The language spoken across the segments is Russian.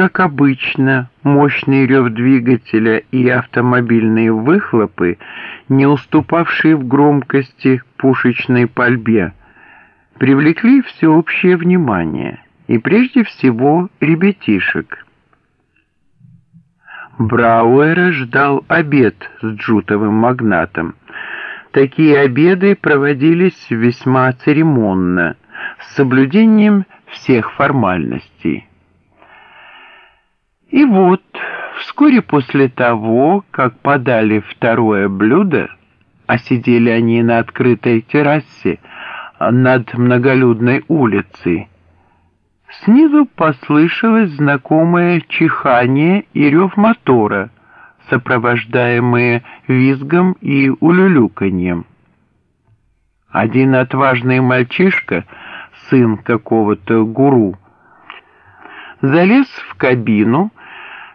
как обычно, мощный рев двигателя и автомобильные выхлопы, не уступавшие в громкости пушечной пальбе, привлекли всеобщее внимание, и прежде всего ребятишек. Брауэра ждал обед с джутовым магнатом. Такие обеды проводились весьма церемонно, с соблюдением всех формальностей. И вот, вскоре после того, как подали второе блюдо, а сидели они на открытой террасе над многолюдной улицей, снизу послышалось знакомое чихание и рев мотора, сопровождаемые визгом и улюлюканьем. Один отважный мальчишка, сын какого-то гуру, залез в кабину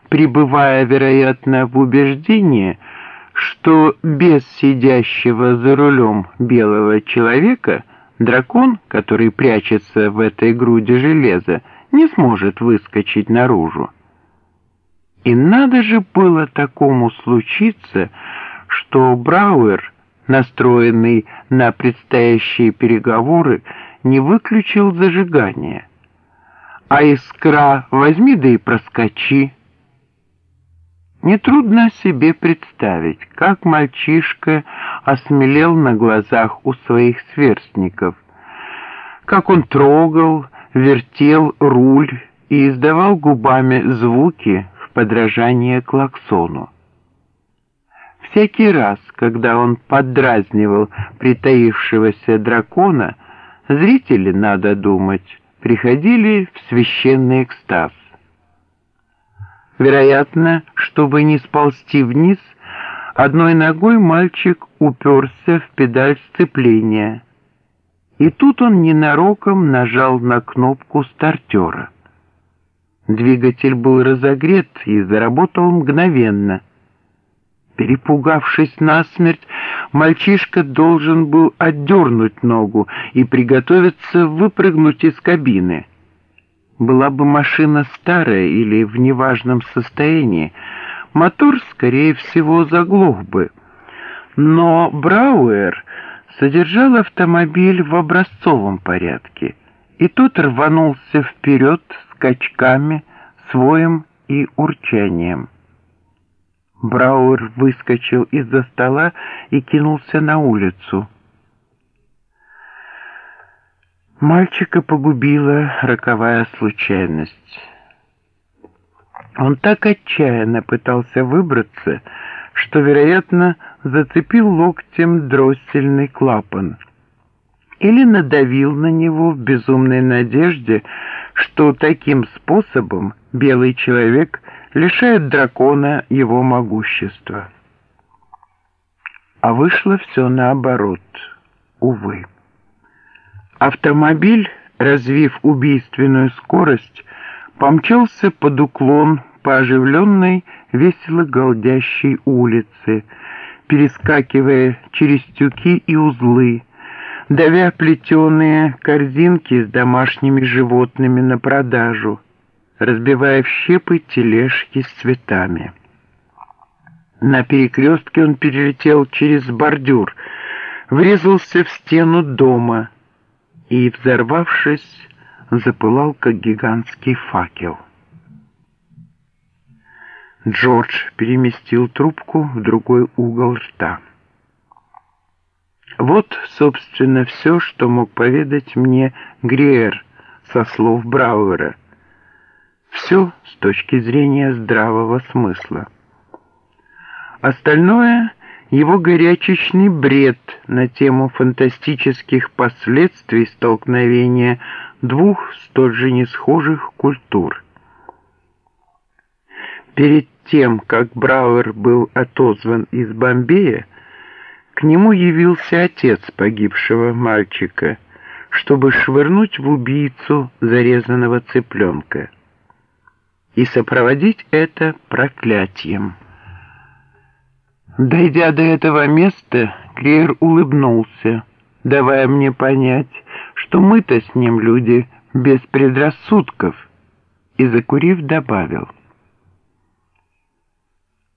пребывая, вероятно, в убеждении, что без сидящего за рулем белого человека дракон, который прячется в этой груди железа, не сможет выскочить наружу. И надо же было такому случиться, что Брауэр, настроенный на предстоящие переговоры, не выключил зажигание. А искра возьми да и проскочи. Нетрудно себе представить, как мальчишка осмелел на глазах у своих сверстников, как он трогал, вертел руль и издавал губами звуки в подражание клаксону. Всякий раз, когда он подразнивал притаившегося дракона, зрители, надо думать, приходили в священный экстаз. Вероятно, чтобы не сползти вниз, одной ногой мальчик уперся в педаль сцепления. И тут он ненароком нажал на кнопку стартера. Двигатель был разогрет и заработал мгновенно. Перепугавшись насмерть, мальчишка должен был отдернуть ногу и приготовиться выпрыгнуть из кабины. Была бы машина старая или в неважном состоянии, мотор, скорее всего, заглох бы. Но Брауэр содержал автомобиль в образцовом порядке, и тот рванулся вперед скачками, своим и урчанием. Брауэр выскочил из-за стола и кинулся на улицу. Мальчика погубила роковая случайность. Он так отчаянно пытался выбраться, что, вероятно, зацепил локтем дроссельный клапан или надавил на него в безумной надежде, что таким способом белый человек лишает дракона его могущества. А вышло все наоборот, увы. Автомобиль, развив убийственную скорость, помчался под уклон по оживленной, весело голдящей улице, перескакивая через тюки и узлы, давя плетеные корзинки с домашними животными на продажу, разбивая в щепы тележки с цветами. На перекрестке он перелетел через бордюр, врезался в стену дома — и, взорвавшись, запылал, как гигантский факел. Джордж переместил трубку в другой угол рта. Вот, собственно, все, что мог поведать мне Гриер со слов Брауэра. Все с точки зрения здравого смысла. Остальное — его горячечный бред на тему фантастических последствий столкновения двух столь же несхожих культур. Перед тем, как Брауэр был отозван из Бомбея, к нему явился отец погибшего мальчика, чтобы швырнуть в убийцу зарезанного цыпленка и сопроводить это проклятием. Дойдя до этого места, Клеер улыбнулся, давая мне понять, что мы-то с ним люди без предрассудков, и, закурив, добавил —